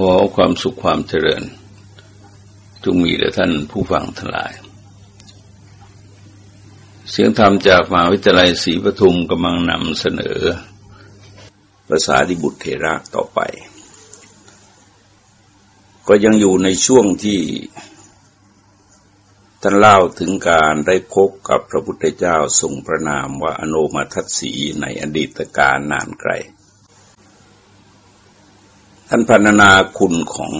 ขอความสุขความเจริญ จงมีแด่ท่านผู้ฟังทั้งหลาย เสียงธรรมจากมหาวิทยาลัยศรีปทุมกำลังนำเสนอ ภาษาดิบุตรเทระต่อไป ก็ยังอยู่ในช่วงที่ท่านเล่าถึงการได้พบกับพระพุทธเจ้าทรงพระนามว่าอโนมาทัศสีในอดีตการนานไกล ท่านพันนาคุณของ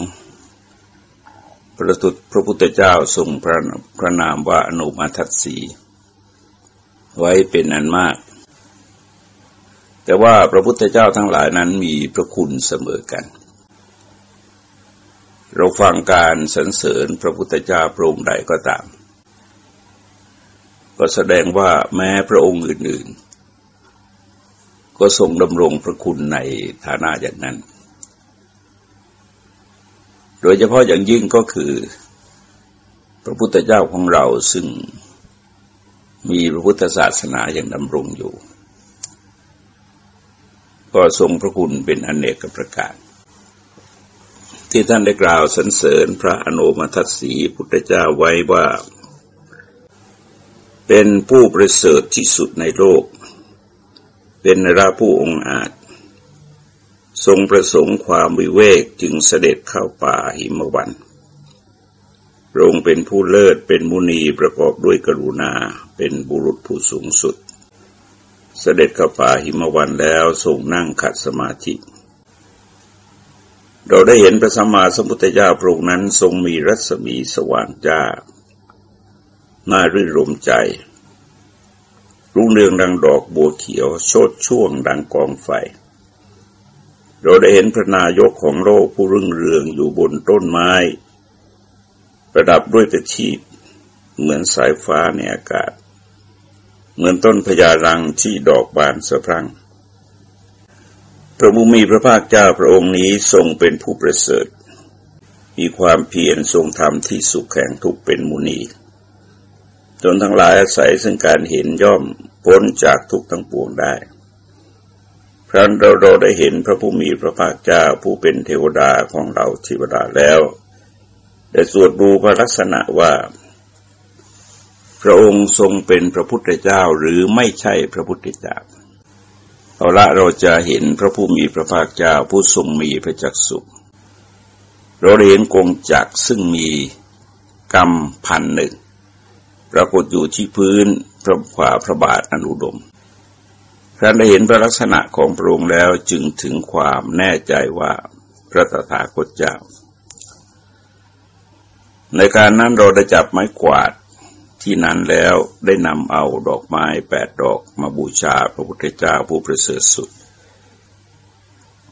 พระตุพระพุทธเจ้าทรงพระพระนามว่าอนุมาทัตสี ไว้เป็นอันมาก แต่ว่าพระพุทธเจ้าทั้งหลายนั้นมีพระคุณเสมอกัน เราฟังการสรรเสริญพระพุทธเจ้าพระองค์ใดก็ตาม ก็แสดงว่าแม้พระองค์อื่น ๆ ก็ทรงดำรงพระคุณในฐานะอย่างนั้น โดยเฉพาะอย่างยิ่งก็คือ พระพุทธเจ้าของเราซึ่งมีพระพุทธศาสนาอย่างดำรงอยู่ ก็ทรงพระคุณเป็นอนเนกประการ ที่ท่านได้กล่าวสรรเสริญพระอนุมาทัศสีพุทธเจ้าไว้ว่า เป็นผู้ประเสริฐที่สุดในโลก เป็นราผู้องอาจ ทรงประสงค์ความวิเวกจึงเสด็จเข้าป่าหิมวันพระองค์เป็นผู้เลิศเป็นมุนีประกอบด้วยกรุณาเป็นบุรุษผู้สูงสุด เสด็จเข้าป่าหิมวันแล้วทรงนั่งขัดสมาธิ เราได้เห็นพระสัมมาสัมพุทธเจ้าพระองค์นั้นทรงมีรัศมีสว่างจ้า น่ารื่นรมใจ รุ่งเรืองดังดอกบัวเขียว โชดช่วงดังกองไฟ เราได้เห็นพระนายกของโลกผู้รุ่งเรืองอยู่บนต้นไม้ ประดับด้วยประชีพ เหมือนสายฟ้าในอากาศ เหมือนต้นพญารังที่ดอกบานสะพรั่ง พระมุมีพระภาคเจ้าพระองค์นี้ทรงเป็นผู้ประเสริฐ มีความเพียรทรงธรรมที่สุขแห่งทุกเป็นมุนี จนทั้งหลายอาศัยซึ่งการเห็นย่อมพ้นจากทุกทั้งปวงได้ ครั้นเราเราได้เห็นพระผู้มีพระภาคเจ้าผู้เป็นเทวดาของเราเทวดาแล้วได้สวดดูพระลักษณะว่า พระองค์ทรงเป็นพระพุทธเจ้าหรือไม่ใช่พระพุทธเจ้าเอาละเราจะเห็นพระผู้มีพระภาคเจ้าผู้ทรงมีพระจักสุเราเห็นกงจักซึ่งมีกรรมพันหนึ่งปรากฏอยู่ที่พื้นพระขวาพระบาทอนุดม ครั้นได้เห็นพระลักษณะของพระองค์แล้วจึงถึงความแน่ใจว่าพระตถาคตเจ้า ในการนั้นเราได้จับไม้กวาดที่นั้นแล้วได้นำเอาดอกไม้แปดดอกมาบูชาพระพุทธเจ้าผู้ประเสริฐสุด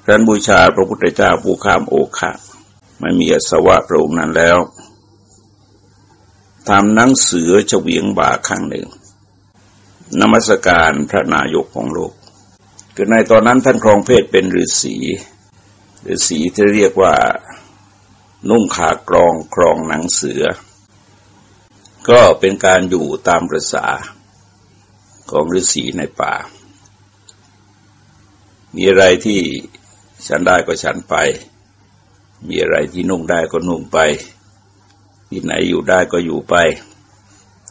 ครั้นบูชาพระพุทธเจ้าผู้ข้ามโอคะไม่มีอสวะพระองค์นั้นแล้วทำนังเสือเฉวียงบ่าข้างหนึ่ง นมัสการพระนายกของโลก คือในตอนนั้นท่านครองเพศเป็นฤาษีฤาษีที่เรียกว่า นุ่งขากรองครองหนังเสือ ก็เป็นการอยู่ตามประษาของฤาษีในป่า มีอะไรที่ฉันได้ก็ฉันไป มีอะไรที่นุ่งได้ก็นุ่งไป ที่ไหนอยู่ได้ก็อยู่ไป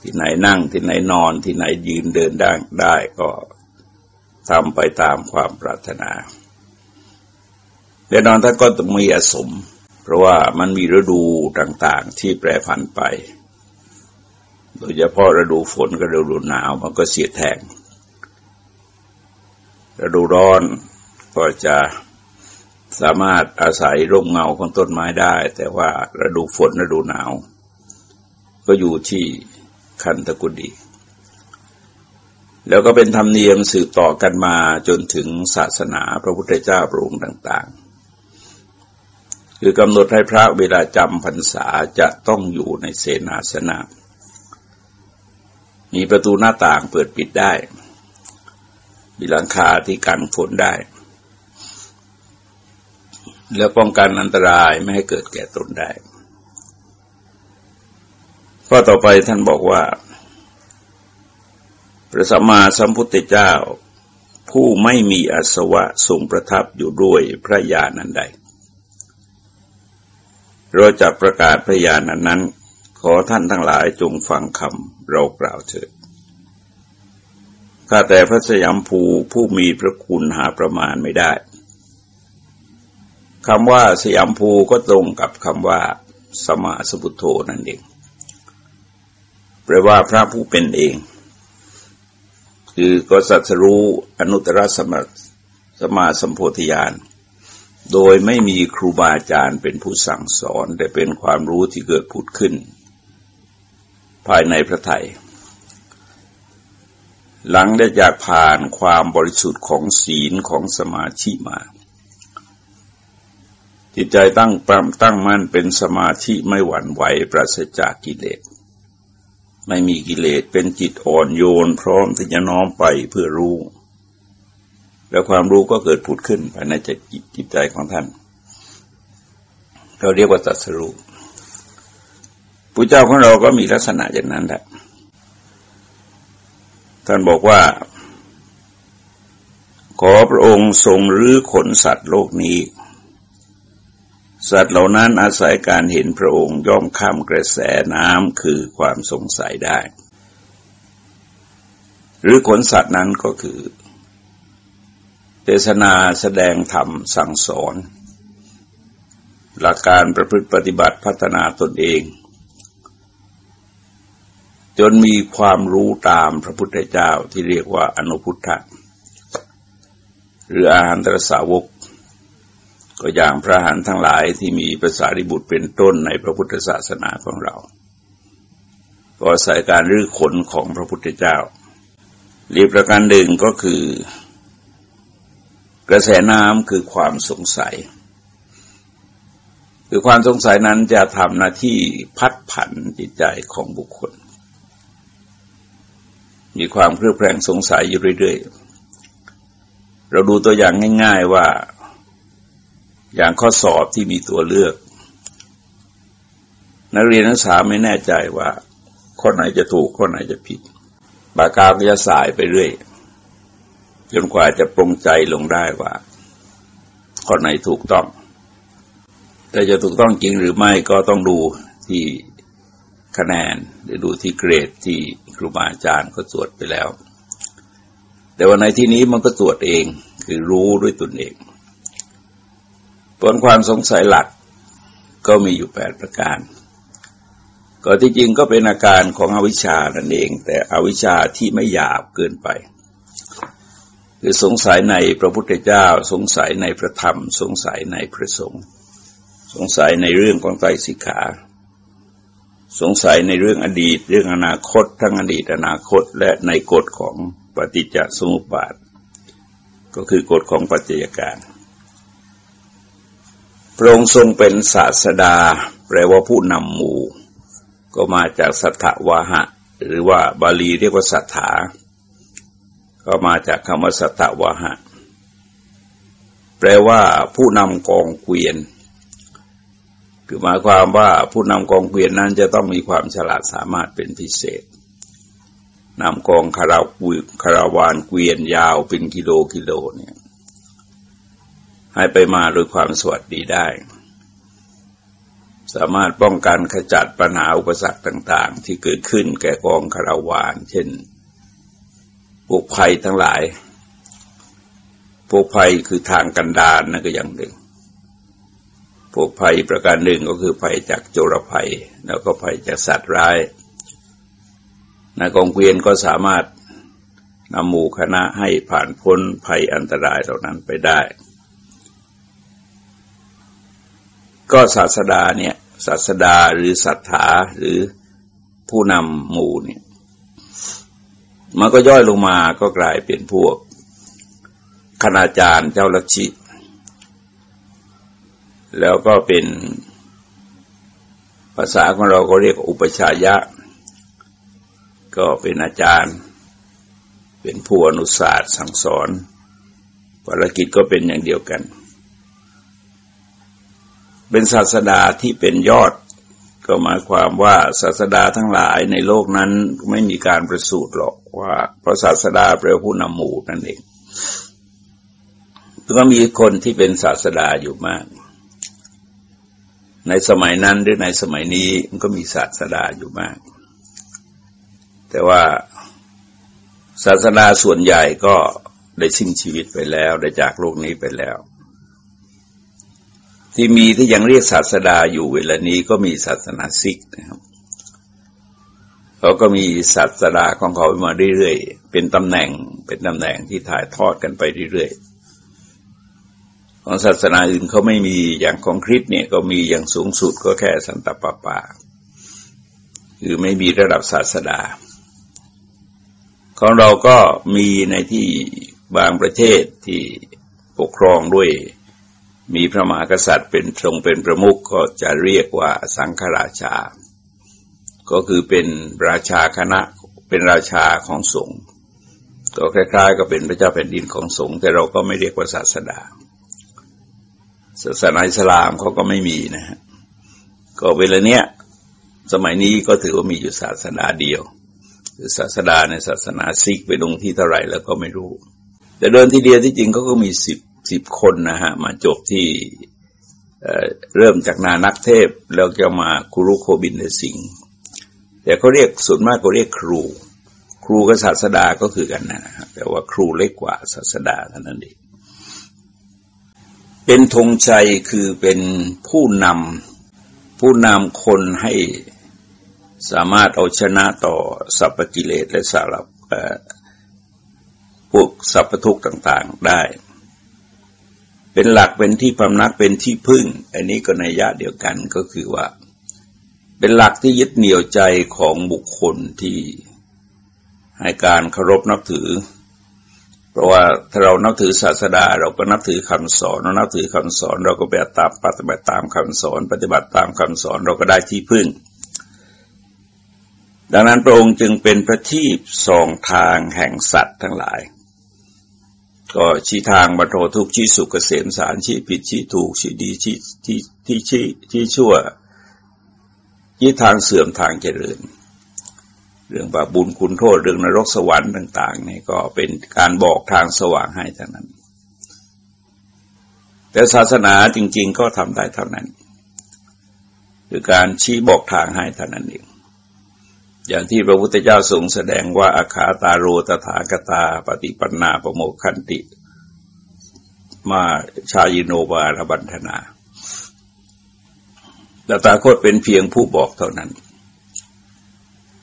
ที่ไหนนั่งที่ไหนนอนที่ไหนยืนเดินได้ได้ก็ทำไปตามความปรารถนาแน่นอนท่านก็ต้องมีอสม เพราะว่ามันมีฤดูต่างๆที่แปรผันไป โดยเฉพาะฤดูฝนกับฤดูหนาวมันก็เสียแทงฤดูร้อนก็จะสามารถอาศัยร่มเงาของต้นไม้ได้ แต่ว่าฤดูฝนฤดูหนาว ก็อยู่ที่ คันตะกุดีแล้วก็เป็นธรรมเนียมสืบต่อกันมาจนถึงศาสนาพระพุทธเจ้าพระองค์ต่าง ๆ คือกำหนดให้พระเวลาจำพรรษาจะต้องอยู่ในเสนาสนะ มีประตูหน้าต่างเปิดปิดได้ มีหลังคาที่กันฝนได้ แล้วป้องกันอันตรายไม่ให้เกิดแก่ตนได้ ข้อต่อไปท่านบอกว่า พระสัมมาสัมพุทธเจ้า ผู้ไม่มีอสวะทรงประทับอยู่ด้วยพระญาณันใด เราจะประกาศพยานนั้น ขอท่านทั้งหลายจงฟังคำเรากล่าวเถิดข้าแต่พระสยามภูผู้มีพระคุณหาประมาณไม่ได้คำว่าสยามภูก็ตรงกับคำว่าสมาสบุโธนั่นเอง ลว่าพระผู้เป็นเอง คือก็สัตรู้อนุตตรสมาสมาสัมโพธิญาณโดยไม่มีครูบาอาจารย์เป็นผู้สั่งสอน แต่เป็นความรู้ที่เกิดผุดขึ้น ภายในพระไทย หลังได้จากผ่านความบริสุทธิ์ของศีลของสมาธิมา จิตใจตั้งปรำตั้งมั่นเป็นสมาธิไม่หวั่นไหวปราศจากกิเลส ไม่มีกิเลสเป็นจิตอ่อนโยน พร้อมที่จะน้อมไปเพื่อรู้ แล้วความรู้ก็เกิดผุดขึ้นภายในจิตจิตใจของท่าน เราเรียกว่าตัสรู้ผู้เจ้าของเราก็มีลักษณะอย่างนั้นแหละท่านบอกว่า ขอพระองค์ทรงรื้อขนสัตว์โลกนี้ สัตว์เหล่านั้นอาศัยการเห็นพระองค์ย่อมข้ามกระแสน้ำคือความสงสัยได้ หรือขนสัตว์นั้นก็คือ เทศนาแสดงธรรมสั่งสอน หลักการประพฤติปฏิบัติพัฒนาตนเอง จนมีความรู้ตามพระพุทธเจ้าที่เรียกว่าอนุพุทธะหรืออาหารตรสาวก ก็อย่างพระหันทั้งหลายที่มีภาษาริบุตรเป็นต้นในพระพุทธศาสนาของเรา ก็ใส่การรื้อขนของพระพุทธเจ้ารีประการหนึ่งก็คือกระแสน้ำคือความสงสัย คือความสงสัยนั้นจะทำหน้าที่พัดผันจิตใจของบุคคล มีความเครือบแคลงสงสัยอยู่เรื่อยๆ เราดูตัวอย่างง่าย ๆว่า อย่างข้อสอบที่มีตัวเลือก นักเรียนนักศึกษาไม่แน่ใจว่า ข้อไหนจะถูกข้อไหนจะผิดปากกาก็จะสายไปเรื่อย จนกว่าจะปรงใจลงได้ว่า ข้อไหนถูกต้อง แต่จะถูกต้องจริงหรือไม่ก็ต้องดูที่คะแนนหรือดูที่เกรดที่ครูบาอาจารย์ก็ตรวจไปแล้ว แต่ว่าในที่นี้มันก็ตรวจเองคือรู้ด้วยตนเอง ผลความสงสัยหลักก็มีอยู่แปดประการ ก็ที่จริงก็เป็นอาการของอวิชชานั่นเอง แต่อวิชชาที่ไม่หยาบเกินไป คือสงสัยในพระพุทธเจ้า สงสัยในพระธรรม สงสัยในพระสงฆ์สงสัยในเรื่องของไตรสิกขา สงสัยในเรื่องอดีต เรื่องอนาคต ทั้งอดีตอนาคตและในกฎของปฏิจจสมุปบาท ก็คือกฎของปัจจัยการ ระองค์ทรงเป็นศาสดา แปลว่าผู้นำหมู่ ก็มาจากสัทธวาหะ หรือว่าบาลีเรียกว่าสัทธาก็มาจากคำว่าสัตวะหะ แปลว่าผู้นำกองเกวียน คือหมายความว่าผู้นำกองเกวียนนั้นจะต้องมีความฉลาดสามารถเป็นพิเศษนำกองคาราวคาราวานเกวียนยาวเป็นกิโลกิโลเนี่ย ให้ไปมาโดยความสวัสดีได้ สามารถป้องกันขจัดปัญหาอุปสรรคต่าง ๆ ที่เกิดขึ้นแก่กองคาราวาน เช่นพวกภัยทั้งหลายพวกภัยคือทางกันดารนนั่นก็อย่างหนึ่ง พวกภัยประการหนึ่งก็คือภัยจากโจรภัย แล้วก็ภัยจากสัตว์ร้ายนากองเกวียนก็สามารถนำหมู่คณะให้ผ่านพ้นภัยอันตรายเหล่านั้นไปได้ ก็ศาสดาเนี่ยศาสดาหรือศรัทธาหรือผู้นำหมู่เนี่ยมันก็ย่อยลงมาก็กลายเป็นพวกคณาจารย์เจ้าลัทธิแล้วก็เป็นภาษาของเราก็เรียกอุปชายะ ก็เป็นอาจารย์ เป็นผู้อนุศาสตร์สั่งสอนภารกิจก็เป็นอย่างเดียวกัน เป็นศาสดาที่เป็นยอด ก็หมายความว่าศาสดาทั้งหลายในโลกนั้นไม่มีการประสูติหรอกว่าพระศาสดาแปลผู้นำหมู่นั่นเองก็มีคนที่เป็นศาสดาอยู่มาก ในสมัยนั้นหรือในสมัยนี้มันก็มีศาสดาอยู่มาก แต่ว่าศาสดาส่วนใหญ่ก็ได้สิ้นชีวิตไปแล้ว ได้จากโลกนี้ไปแล้ว ที่มีที่ยังเรียกศาสดาอยู่เวลานี้ก็มีศาสนาซิกนะครับเขาก็มีศาสดาของเขามาเรื่อยๆ เป็นตำแหน่งเป็นตำแหน่งที่ถ่ายทอดกันไปเรื่อยๆ ของศาสนาอื่นเขาไม่มีอย่างของคริสเนี่ยก็มีอย่างสูงสุดก็แค่สันตปาปาคือไม่มีระดับศาสดา ของเราก็มีในที่บางประเทศที่ปกครองด้วย มีพระมหากษัตริย์เป็นทรงเป็นประมุขก็จะเรียกว่าสังฆราชา ก็คือเป็นราชาคณะเป็นราชาของสงฆ์ก็คล้าย ๆ ก็เป็นพระเจ้าแผ่นดินของสงฆ์แต่เราก็ไม่เรียกว่าศาสดาศาสนาอิสลามเขาก็ไม่มีนะฮะก็เวลาเนี้ยสมัยนี้ก็ถือว่ามีอยู่ศาสดาเดียวคือศาสดาในศาสนาซิกไปลงที่เท่าไหร่แล้วก็ไม่รู้ แต่เดินที่เดียวที่จริงเขาก็มีสิบ สิบคนนะฮะ มาจบที่เริ่มจากนานักเทพ แล้วจะมาครูรุโคบินเดสิงแต่เขาเรียกส่วนมากก็เรียกครู ครูกับศาสดาก็คือกันนะฮะแต่ว่าครูเล็กกว่าศาสดาเท่านั้นเองเป็นธงชัยคือเป็นผู้นำผู้นำคนให้สามารถเอาชนะต่อสัพพกิเลสและสารพวกสัพพทุกต่าง ๆได้ เป็นหลักเป็นที่พำนักเป็นที่พึ่ง อันนี้ก็ในยะเดียวกันก็คือว่า เป็นหลักที่ยึดเหนี่ยวใจของบุคคลที่ให้การเคารพนับถือ เพราะว่าถ้าเรานับถือศาสดา เราก็นับถือคำสอนเรานับถือคำสอน เราก็ไปตามปฏิบัติตามคำสอน ปฏิบัติตามคำสอนเราก็ได้ที่พึ่ง ดังนั้นพระองค์จึงเป็นพระที่สองทางแห่งสัตว์ทั้งหลาย ก็ชี้ทางบรรโททุกชี้สุขเกษมสารชี้ผิดชี้ถูกชี้ดีชี้ที่ที่ชี้ชี้ชั่วชี้ทางเสื่อมทางเจริญ เรื่องบาปบุญคุณโทษเรื่องนรกสวรรค์ต่างๆนี่ก็เป็นการบอกทางสว่างให้เท่านั้น แต่ศาสนาจริง ๆ ก็ทำได้เท่านั้น คือการชี้บอกทางให้เท่านั้นเอง อย่างที่พระพุทธเจ้าทรงแสดงว่าอาคาตาโรตถากตา ปฏิปันนาปโมคันติ มาชายิโนบารบันธนาตถาคตเป็นเพียงผู้บอกเท่านั้น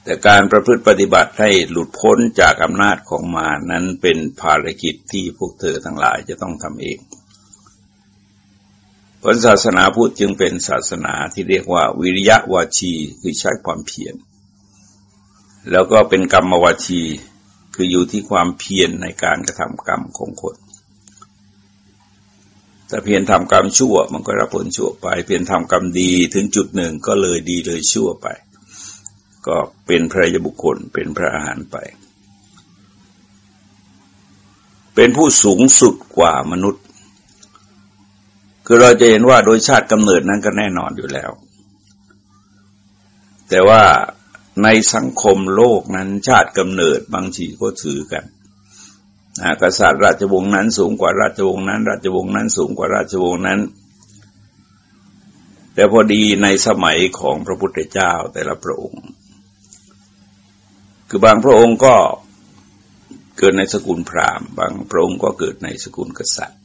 แต่การประพฤติปฏิบัติให้หลุดพ้นจากอำนาจของมานั้นเป็นภารกิจที่พวกเธอทั้งหลายจะต้องทำเองผลศาสนาพุทธจึงเป็นศาสนาที่เรียกว่า วิริยะวาชีคือใช้ความเพียร แล้วก็เป็นกรรมวชี คืออยู่ที่ความเพียรในการกระทำกรรมของคนถ้าเพียรทำกรรมชั่วมันก็รับผลชั่วไป เพียรทำกรรมดีถึงจุดหนึ่งก็เลยดีเลยชั่วไป ก็เป็นพระยบุคคลเป็นพระอาหารไป เป็นผู้สูงสุดกว่ามนุษย์ คือเราจะเห็นว่าโดยชาติกำเนิดนั้นก็แน่นอนอยู่แล้ว แต่ว่า ในสังคมโลกนั้นชาติกำเนิดบางทีก็ถือกันกษัตริย์ราชวงศ์นั้นสูงกว่าราชวงศ์นั้น ราชวงศ์นั้นสูงกว่าราชวงศ์นั้น แต่พอดีในสมัยของพระพุทธเจ้าแต่ละพระองค์ คือบางพระองค์ก็เกิดในสกุลพราหมณ์ บางพระองค์ก็เกิดในสกุลกษัตริย์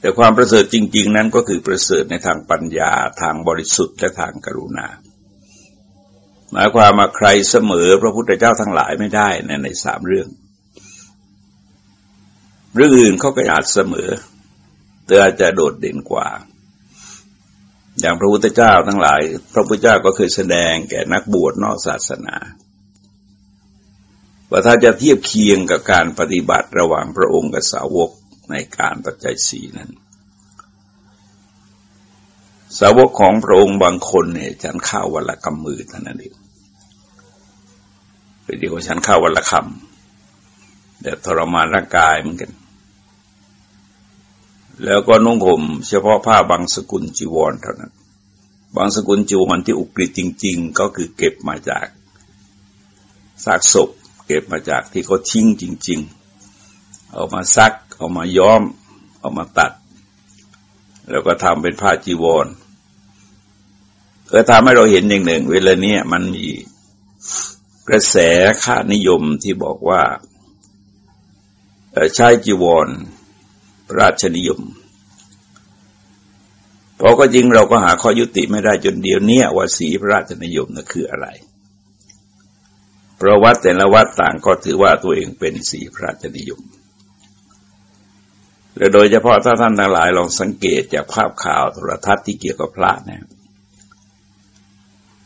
แต่ความประเสริฐจริง ๆ นั้นก็คือประเสริฐในทางปัญญาทางบริสุทธิ์และทางกรุณา หมายความมาใครเสมอพระพุทธเจ้าทั้งหลายไม่ได้ในในสามเรื่อง เรื่องอื่นเขาก็อาจเสมอ แต่อาจจะโดดเด่นกว่า อย่างพระพุทธเจ้าทั้งหลาย พระพุทธเจ้าก็เคยแสดงแก่นักบวชนอกศาสนาว่าถ้าจะเทียบเคียงกับการปฏิบัติระหว่างพระองค์กับสาวกในการปัจจัยสีนั้น สาวกของพระองค์บางคนเนี่ยฉันข้าววันละกำมือเท่านั้นเองเดียวฉันข้าววันละคำแต่ทรมานร่างกายเหมือนกัน แล้วก็นุ่งห่มเฉพาะผ้าบางสกุลจีวรเท่านั้น บางสกุลจีวรที่อุกฤษจริง ๆ ก็คือเก็บมาจากซากศพ เก็บมาจากที่เขาทิ้งจริง ๆ เอามาซัก เอามาย้อม เอามาตัด แล้วก็ทำเป็นผ้าจีวรก็ทำให้เราเห็นอย่างหนึ่ง เวลาเนี้ยมันมีกระแสค่านิยมที่บอกว่าใช้จีวรราชนิยมเพราะก็จริงเราก็หาข้อยุติไม่ได้จนเดียวเนี้ยว่าสีพระราชนิยมนั้นคืออะไรเพราะวัดแต่ละวัดต่างก็ถือว่าตัวเองเป็นสีพระราชนิยม และโดยเฉพาะถ้าท่านทั้งหลายลองสังเกตจากภาพข่าวโทรทัศน์ที่เกี่ยวกับพระเนี่ย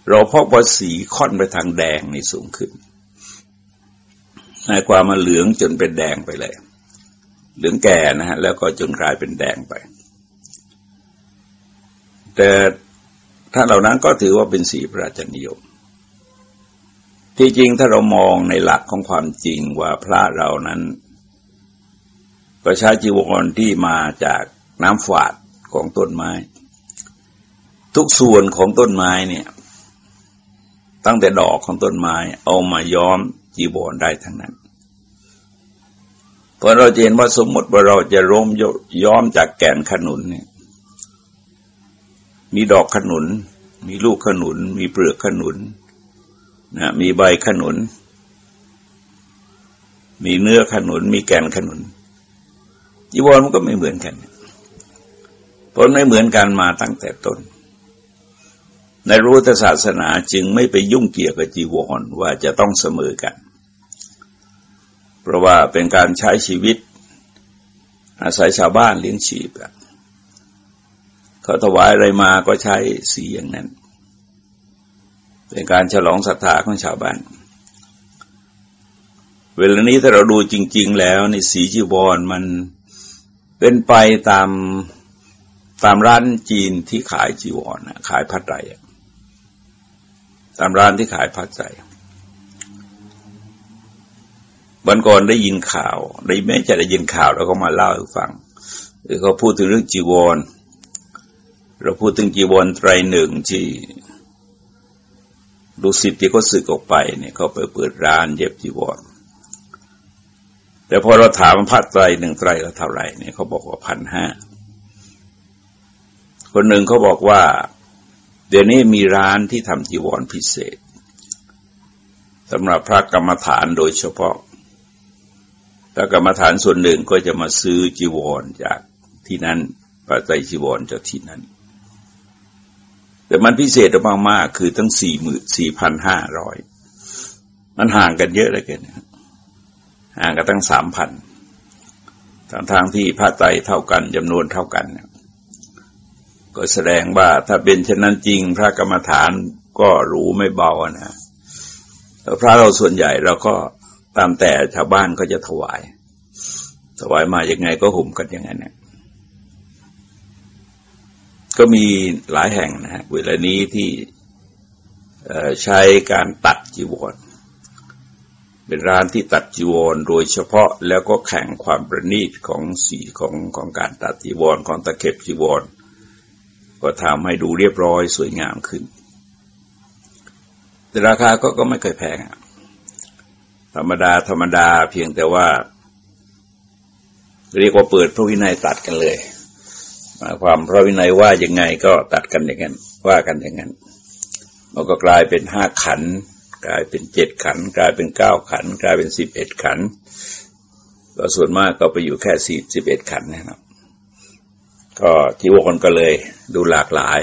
เราพบว่าสีค่อนไปทางแดงนี่สูงขึ้นในความมาเหลืองจนเป็นแดงไปเลย เหลืองแก่นะฮะแล้วก็จนกลายเป็นแดงไป แต่ถ้าเหล่านั้นก็ถือว่าเป็นสีพระราชนิยม ที่จริงถ้าเรามองในหลักของความจริงว่าพระเรานั้น ก็ใช้จีวรที่มาจากน้ำฝาดของต้นไม้ ทุกส่วนของต้นไม้เนี่ย ตั้งแต่ดอกของต้นไม้ เอามาย้อมจีวรได้ทั้งนั้นพอเราเห็นว่าสมมติว่าเราจะร่มย้อมจากแก่นขนุนเนี่ย มีดอกขนุน มีลูกขนุน มีเปลือกขนุนนะมีใบขนุน มีเนื้อขนุน มีแก่นขนุน จีวรมันก็ไม่เหมือนกันผลไม่เหมือนกันมาตั้งแต่ต้น ในรู้ทศาสนาจึงไม่ไปยุ่งเกี่ยวกับจีวรว่าจะต้องเสมอกัน เพราะว่าเป็นการใช้ชีวิต อาศัยชาวบ้านเลี้ยงชีพเขาถวายอะไรมาก็ใช้สีอย่างนั้น เป็นการฉลองศรัทธาของชาวบ้านเวลานี้ถ้าเราดูจริง ๆ แล้วในสีจีวรมัน เป็นไปตามตามร้านจีนที่ขายจีวรขายผ้าไตรตามร้านที่ขายผ้าไตรวันก่อนได้ยินข่าวได้แม้จะได้ยินข่าวแล้วก็มาเล่าให้ฟังหรือเขาพูดถึงเรื่องจีวร เราพูดถึงจีวรไตรหนึ่งที่ดูสิทธิ์ที่เขาสึกออกไปเนี่ยเขาไปเปิดร้านเย็บจีวร แต่พอเราถามผ้าไตรหนึ่งไตรละเท่าไหร่เนี่ยเขาบอกว่าพันห้าคนหนึ่งเขาบอกว่า เดี๋ยวนี้มีร้านที่ทำจีวรพิเศษสำหรับพระกรรมฐานโดยเฉพาะพระกรรมฐานส่วนหนึ่งก็จะมาซื้อจีวรจากที่นั้นพระไตรจีวรจากที่นั้น แต่มันพิเศษมากๆคือตั้งสี่หมื่นสี่พันห้าร้อยมันห่างกันเยอะเลยกันนะ ห่างกันตั้งสามพันทางทางที่พระไตรเท่ากันจำนวนเท่ากัน ก็แสดงว่าถ้าเป็นเช่นนั้นจริง พระกรรมฐานก็รู้ไม่เบานะแต่พระเราส่วนใหญ่เราก็ตามแต่ชาวบ้านก็จะถวาย ถวายมาอย่างไงก็ห่มกันอย่างนั้นเนี่ยก็มีหลายแห่งนะฮะเวลานี้ที่ใช้การตัดจีวร เป็นร้านที่ตัดจีวรโดยเฉพาะแล้วก็แข่งความประณีตของสีของของการตัดจีวรของตะเข็บจีวร ก็ทำให้ดูเรียบร้อยสวยงามขึ้น แต่ราคาก็ก็ไม่เคยแพงธรรมดาธรรมดาเพียงแต่ว่า เรียกว่าเปิดพระวินัยตัดกันเลยหมายความพระวินัยว่ายังไงก็ตัดกันอย่างนั้นว่ากันอย่างนั้นมันก็กลายเป็นห้าขัน กลายเป็นเจ็ดขัน กลายเป็นเก้าขัน กลายเป็นสิบเอ็ดขันก็ส่วนมากก็ไปอยู่แค่สี่สิบเอ็ดขันนะครับ ก็ที่วงก็เลยดูหลากหลาย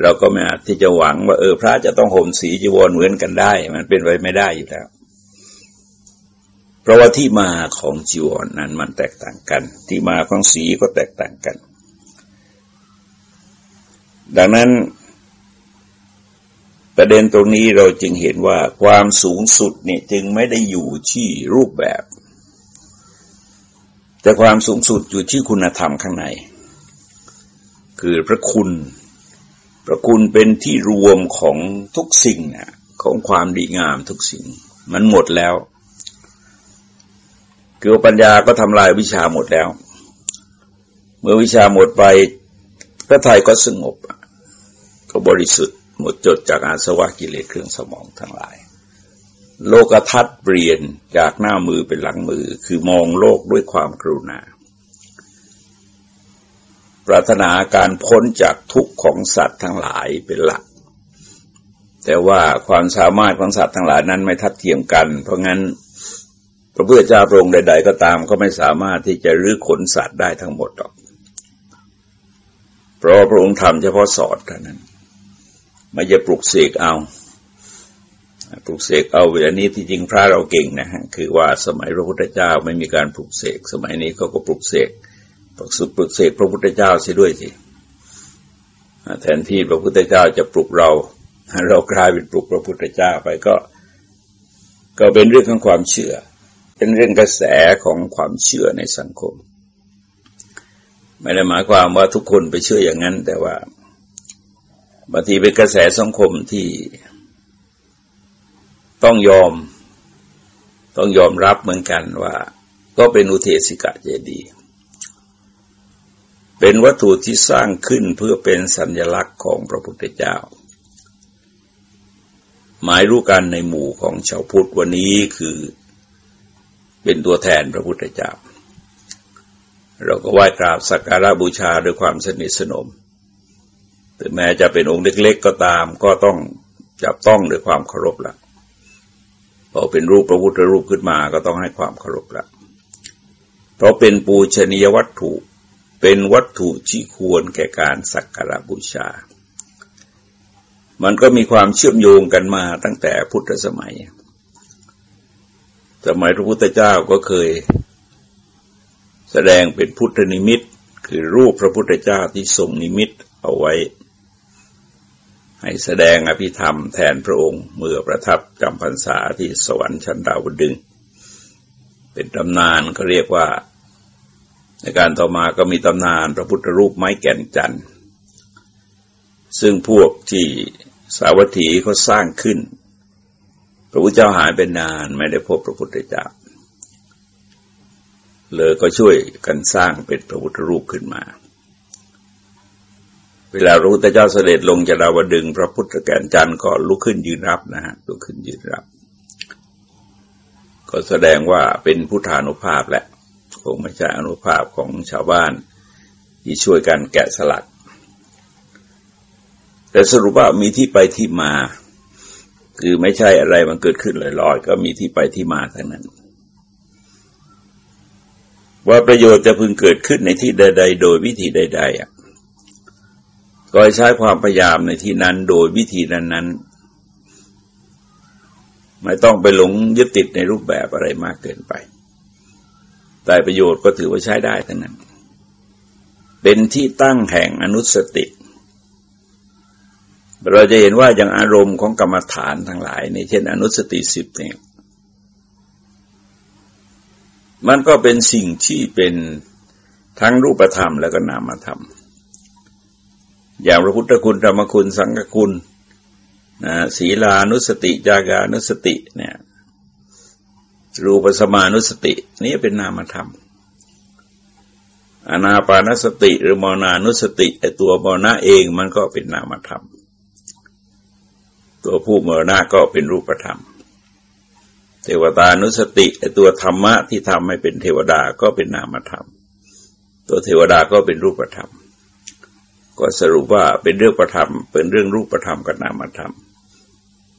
เราก็ไม่อาจที่จะหวังว่าเออพระจะต้องห่มสีจีวรเหมือนกันได้ มันเป็นไปไม่ได้อยู่แล้วเพราะว่าที่มาของจีวรนนั้นมันแตกต่างกัน ที่มาของสีก็แตกต่างกัน ดังนั้น ประเด็นตรงนี้เราจึงเห็นว่าความสูงสุดเนี่ยจึงไม่ได้อยู่ที่รูปแบบ แต่ความสูงสุดอยู่ที่คุณธรรมข้างใน คือพระคุณ พระคุณเป็นที่รวมของทุกสิ่งนะของความดีงามทุกสิ่ง มันหมดแล้วคือปัญญาก็ทำลายวิชาหมดแล้ว เมื่อวิชาหมดไปพระไทยก็สงบ ก็บริสุทธิ์ หมดจดจากอาสวะกิเลสเครื่องสมองทั้งหลาย โลกทัศน์เปลี่ยนจากหน้ามือเป็นหลังมือ คือมองโลกด้วยความกรุณา ปรารถนาการพ้นจากทุกข์ของสัตว์ทั้งหลายเป็นหลัก แต่ว่าความสามารถของสัตว์ทั้งหลายนั้นไม่ทัดเทียมกัน เพราะงั้นพระพุทธเจ้าพระองค์ใด ๆ ก็ตามก็ไม่สามารถที่จะรื้อขนสัตว์ได้ทั้งหมดหรอก เพราะพระองค์ทำเฉพาะสอดเท่านั้น ไม่จะปลุกเสกเอาปลุกเสกเอาเวลานี้ที่จริงพระเราเก่งนะฮะคือว่าสมัยพระพุทธเจ้าไม่มีการปลุกเสกสมัยนี้เขาก็ปลุกเสกปลุกสุดปลุกเสกพระพุทธเจ้าเสียด้วยสิแทนที่พระพุทธเจ้าจะปลุกเรา เรากลายเป็นปลุกพระพุทธเจ้าไปก็ ก็เป็นเรื่องของความเชื่อ เป็นเรื่องกระแสของความเชื่อในสังคม ไม่ได้หมายความว่าทุกคนไปเชื่ออย่างนั้น แต่ว่า บางทีเป็นกระแสสังคมที่ต้องยอม ต้องยอมรับเหมือนกันว่า ก็เป็นอุเทสิกะเจดี เป็นวัตถุที่สร้างขึ้นเพื่อเป็นสัญลักษณ์ของพระพุทธเจ้า หมายรู้กันในหมู่ของชาวพุทธวันนี้คือเป็นตัวแทนพระพุทธเจ้า เราก็ไหว้กราบสักการะบูชาด้วยความสนิทสนม ถึงแม้จะเป็นองค์เล็ก ๆ ก็ตาม ก็ต้องจับต้องด้วยความเคารพละพอเป็นรูปพระพุทธรูปขึ้นมาก็ต้องให้ความเคารพละเพราะเป็นปูชนียวัตถุเป็นวัตถุที่ควรแก่การสักการบูชา มันก็มีความเชื่อมโยงกันมาตั้งแต่พุทธสมัย สมัยพระพุทธเจ้าก็เคย แสดงเป็นพุทธนิมิต คือรูปพระพุทธเจ้าที่ทรงนิมิตเอาไว้ ให้แสดงอภิธรรมแทนพระองค์เมื่อประทับจำพรรษาที่สวรรค์ชั้นดาวดึง เป็นตำนานก็เรียกว่า ในการต่อมาก็มีตำนานพระพุทธรูปไม้แก่นจันทร์ ซึ่งพวกที่สาวัตถีเขาสร้างขึ้น พระพุทธเจ้าหายเป็นนานไม่ได้พบพระพุทธเจ้าเลยก็ช่วยกันสร้างเป็นพระพุทธรูปขึ้นมา เวลาพระพุทธเจ้าเสด็จลงจะดาวดึง พระพุทธแก่นจันทร์ก็ลุกขึ้นยืนรับนะฮะลุกขึ้นยืนรับ ก็แสดงว่าเป็นพุทธานุภาพแหละคงไม่ใช่อนุภาพของชาวบ้าน ที่ช่วยกันแกะสลัก แต่สรุปว่ามีที่ไปที่มา คือไม่ใช่อะไรมันเกิดขึ้นลอยๆ ก็มีที่ไปที่มาทั้งนั้น ว่าประโยชน์จะพึงเกิดขึ้นในที่ใด ๆ โดยวิธีใด ๆ อะ ก็ใช้ความพยายามในที่นั้นโดยวิธีนั้นๆไม่ต้องไปหลงยึดติดในรูปแบบอะไรมากเกินไป แต่ประโยชน์ก็ถือว่าใช้ได้ทั้งนั้น เป็นที่ตั้งแห่งอนุสติ เราจะเห็นว่าอย่างอารมณ์ของกรรมฐานทั้งหลายในเช่นอนุสติสิบเนี่ยมันก็เป็นสิ่งที่เป็นทั้งรูปธรรมแล้วก็นามธรรม อย่างพระพุทธคุณธรรมคุณสังฆคุณนะศีลานุสติจากานุสติเนี่ยรูปสมานุสติ นี่เป็นนามธรรม อนาปานสติหรือมนานุสติไอตัวมรณะเองมันก็เป็นนามธรรม ตัวผู้มรณะก็เป็นรูปธรรม เทวตานุสติไอตัวธรรมะที่ทำให้เป็นเทวดาก็เป็นนามธรรม ตัวเทวดาก็เป็นรูปธรรม ก็สรุปว่าเป็นเรื่องประธรรม เป็นเรื่องรูปประธรรมกับนามธรรม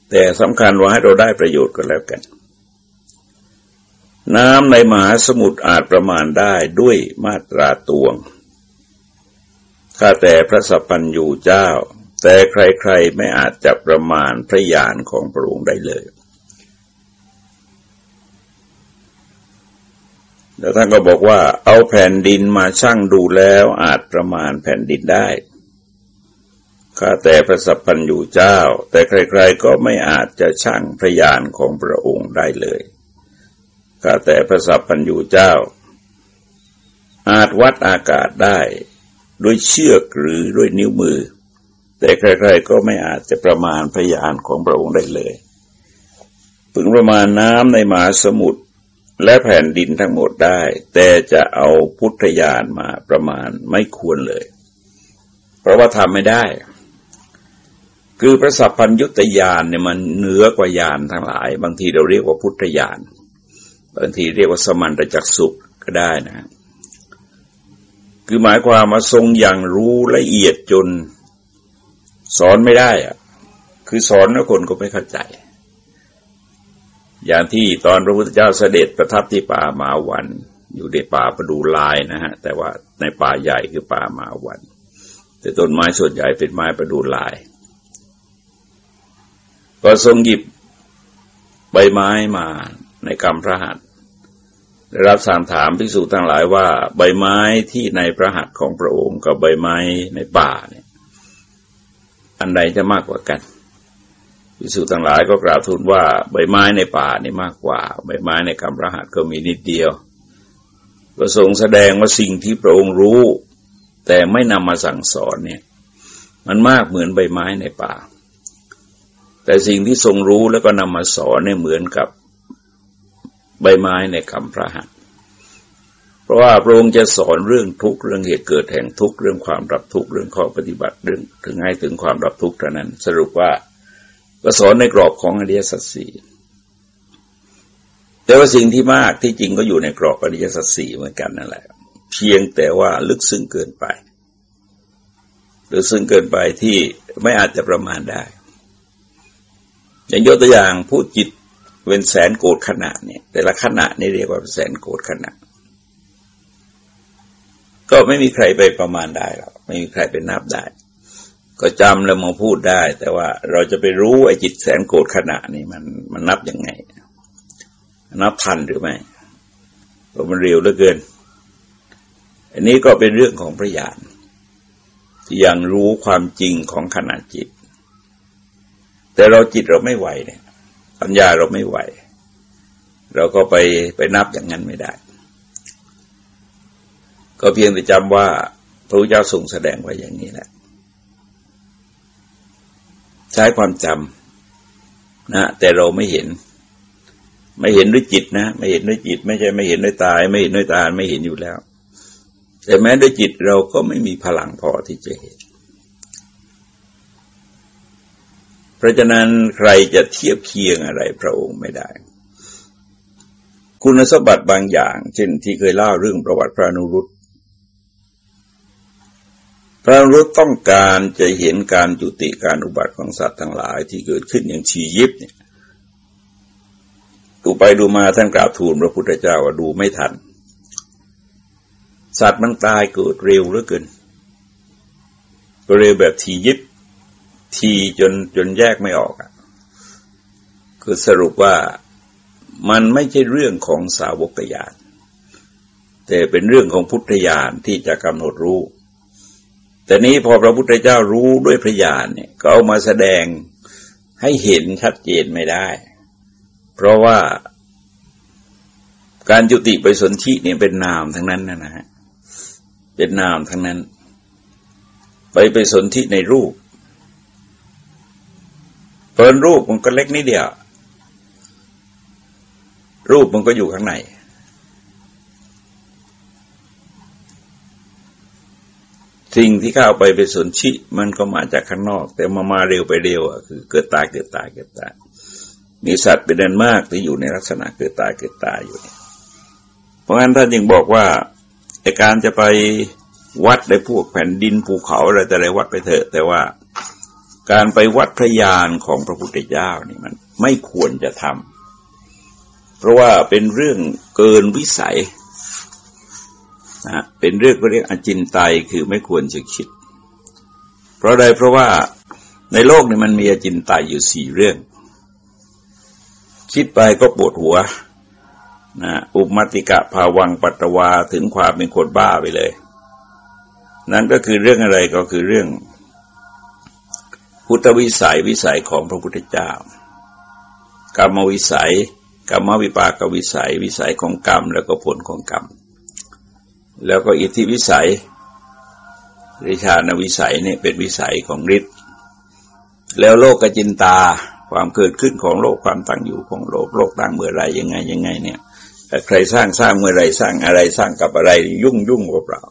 แต่สำคัญว่าให้เราได้ประโยชน์ก็แล้วกัน น้ำในมหาสมุทรอาจประมาณได้ด้วยมาตราตวง ข้าแต่พระสัพพัญญูเจ้า แต่ใครๆไม่อาจจะประมาณพระญาณของพระองค์ได้เลย แล้วท่านก็บอกว่า เอาแผ่นดินมาชั่งดูแล้วอาจประมาณแผ่นดินได้ข้าแต่พระสัพพัญญูเจ้า แต่ใครๆก็ไม่อาจจะช่างพระญาณของพระองค์ได้เลยข้าแต่พระสัพพัญญูเจ้า อาจวัดอากาศได้ ด้วยเชือกหรือด้วยนิ้วมือ แต่ใครๆก็ไม่อาจจะประมาณพยานของพระองค์ได้เลย พึงประมาณน้ำในมหาสมุทร และแผ่นดินทั้งหมดได้ แต่จะเอาพุทธญาณมาประมาณไม่ควรเลย เพราะว่าทำไม่ได้ คือพระสัพพัญยุตยานเนี่ยมันเหนือกว่ายานทั้งหลาย บางทีเราเรียกว่าพุทธญาณบางทีเรียกว่าสมันตจักสุก็ได้นะคือหมายความมาทรงอย่างรู้ละเอียดจน สอนไม่ได้อะคือสอนแล้วคนก็ไม่เข้าใจ อย่างที่ตอนพระพุทธเจ้าเสด็จประทับที่ป่ามาวัน อยู่ในป่าประดูลายนะฮะแต่ว่าในป่าใหญ่คือป่ามาวัน แต่ต้นไม้ส่วนใหญ่เป็นไม้ประดูลาย ก็ทรงหยิบใบไม้มาในกรรมพระหัตถ์ได้รับสามถามพิสูจน์ทั้งหลายว่า ใบไม้ที่ในพระหัตถ์ของพระองค์กับใบไม้ในป่าเนี่ยอันใดจะมากกว่ากัน พิสูจน์ทั้งหลายก็กล่าวทูลว่าใบไม้ในป่านี่มากกว่า ใบไม้ในกรรมพระหัตถ์ก็มีนิดเดียว ก็ทรงแสดงว่าสิ่งที่พระองค์รู้ แต่ไม่นำมาสั่งสอนเนี่ย มันมากเหมือนใบไม้ในป่า แต่สิ่งที่ทรงรู้แล้วก็นำมาสอนเนี่ยเหมือนกับใบไม้ในคำพระหัตเพราะว่าพระองค์จะสอนเรื่องทุกเรื่องเหตุเกิดแห่งทุกเรื่องความรับทุกเรื่องข้อปฏิบัติเรื่องถึงให้ถึงความรับทุกเท่านั้น สรุปว่า ก็สอนในกรอบของอริยสัจสี่แต่ว่าสิ่งที่มากที่จริงก็อยู่ในกรอบอริยสัจสี่เหมือนกันนั่นแหละ เพียงแต่ว่าลึกซึ้งเกินไป หรือซึ้งเกินไปที่ไม่อาจจะประมาณได้ อย่างยกตัวอย่างผู้จิตเป็นแสนโกดขณะเนี่ย แต่ละขณะนี่เรียกว่าแสนโกดขณะ ก็ไม่มีใครไปประมาณได้หรอกไม่มีใครไปนับได้ ก็จำแล้วมาพูดได้ แต่ว่าเราจะไปรู้ไอ้จิตแสนโกดขณะนี่มันมันนับยังไง นับทันหรือไม่เพราะมันเร็วเหลือเกิน อันนี้ก็เป็นเรื่องของพระญาณที่ยังรู้ความจริงของขณะจิต แต่เราจิตเราไม่ไหวเนี่ยปัญญาเราไม่ไหว เราก็ไปไปนับอย่างนั้นไม่ได้ ก็เพียงแต่จำว่าพระพุทธเจ้าทรงแสดงไว้อย่างนี้แหละ ใช้ความจำนะแต่เราไม่เห็น ไม่เห็นด้วยจิตนะ ไม่เห็นด้วยจิต ไม่ใช่ไม่เห็นด้วยตาไม่เห็นด้วยตาไม่เห็นอยู่แล้ว แต่แม้ด้วยจิตเราก็ไม่มีพลังพอที่จะเห็น เพราะฉะนั้นใครจะเทียบเคียงอะไรพระองค์ไม่ได้ คุณสมบัติบางอย่าง เช่นที่เคยเล่าเรื่องประวัติพระนุรุต พระรุตต้องการจะเห็นการจุติการอุบัติของสัตว์ทั้งหลายที่เกิดขึ้นอย่างชียิบเนี่ยดูไปดูมาท่านกล่าวทูลพระพุทธเจ้าว่าดูไม่ทัน สัตว์มันตายเกิดเร็วเหลือเกินเร็วแบบทียิบทีจนจนแยกไม่ออกอะคือสรุปว่ามันไม่ใช่เรื่องของสาวกญาณแต่เป็นเรื่องของพุทธญาณที่จะกำหนดรู้ แต่นี้พอพระพุทธเจ้ารู้ด้วยพระญาณเนี่ยก็เอามาแสดงให้เห็นชัดเจนไม่ได้ เพราะว่าการจุติไปสนธิเนี่ยเป็นนามทั้งนั้นนะฮะเป็นนามทั้งนั้น ไปไปสนธิในรูปเปินรูปมันก็เล็กนิดเดียว รูปมันก็อยู่ข้างใน สิ่งที่เข้าไปไปสนชิมันก็มาจากข้างนอก แต่มามาเร็วไปเร็วอะคือเกิดตายเกิดตายเกิดตายมีสัตว์เป็นอันมากที่อยู่ในลักษณะเกิดตายเกิดตายอยู่ เพราะงั้นท่านยังบอกว่าในการจะไปวัดในพวกแผ่นดินภูเขาอะไรแต่อะไรวัดไปเถอะ แต่ว่าการไปวัดพระยานของพระพุทธเจ้านี่มันไม่ควรจะทำเพราะว่าเป็นเรื่องเกินวิสัย นะเป็นเรื่องก็เรียกอจินไตยคือไม่ควรจะคิด เพราะใดเพราะว่าในโลกนี้มันมีอจินไตยอยู่สี่เรื่อง คิดไปก็ปวดหัวนะอุมาติกะภาวังปัตตวาถึงความเป็นคนบ้าไปเลย นั่นก็คือเรื่องอะไรก็คือเรื่อง พุทธวิสัยวิสัยของพระพุทธเจ้ากรรมวิสัยกรรมวิปากวิสัย วิสัยของกรรมแล้วก็ผลของกรรม แล้วก็อิทธิวิสัยริชานวิสัยเนี่ยเป็นวิสัยของฤทธิ์แล้วโลกกจินตาความเกิดขึ้นของโลกความตั้งอยู่ของโลกโลกตั้งเมื่อไรยังไงยังไงเนี่ยใครสร้างสร้างเมื่อไรสร้างอะไรสร้างกับอะไรยุ่งยุ่งกับเรา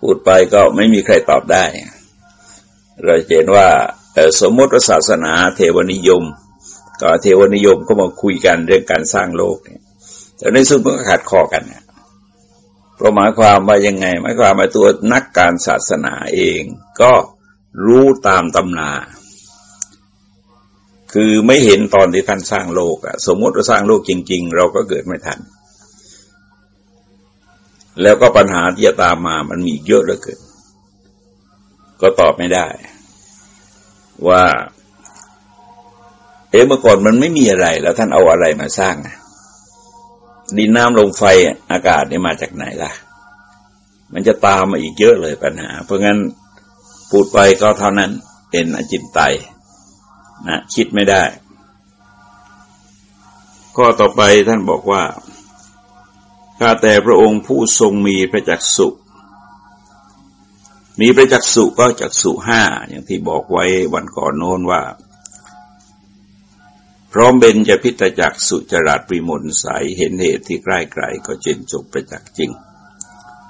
พูดไปก็ไม่มีใครตอบได้ เราเห็นว่าสมมติศาสนาเทวนิยม ก็เทวนิยมก็มาคุยกันเรื่องการสร้างโลกเนี่ยแต่ในสุดมันก็ขาดข้อกันเพ ราะหมายความว่ายังไงหมายความว่าตัวนักการศาสนาเองก็รู้ตามตำนา คือไม่เห็นตอนที่ท่านสร้างโลกอะสมมติว่าสร้างโลกจริง ๆ เราก็เกิดไม่ทัน แล้วก็ปัญหาที่จะตามมามันมีเยอะเหลือเกิน ก็ตอบไม่ได้ ว่า เอ๊ะเมื่อก่อนมันไม่มีอะไร แล้วท่านเอาอะไรมาสร้างอะ ดินน้ำลมไฟอากาศนี่มาจากไหนล่ะ มันจะตามมาอีกเยอะเลยปัญหา เพราะงั้นพูดไปก็เท่านั้นเป็นอจินไตยนะคิดไม่ได้ก็ต่อไปท่านบอกว่าข้าแต่พระองค์ผู้ทรงมีพระจักสุมีพระจักสุก็จักสุห้าอย่างที่บอกไว้วันก่อนโน้นว่า พร้อมเบญจะพิตจักสุจรัตปริมลใสเห็นเหตุที่ใกล้ไกลก็เจนจบประจักษ์จริง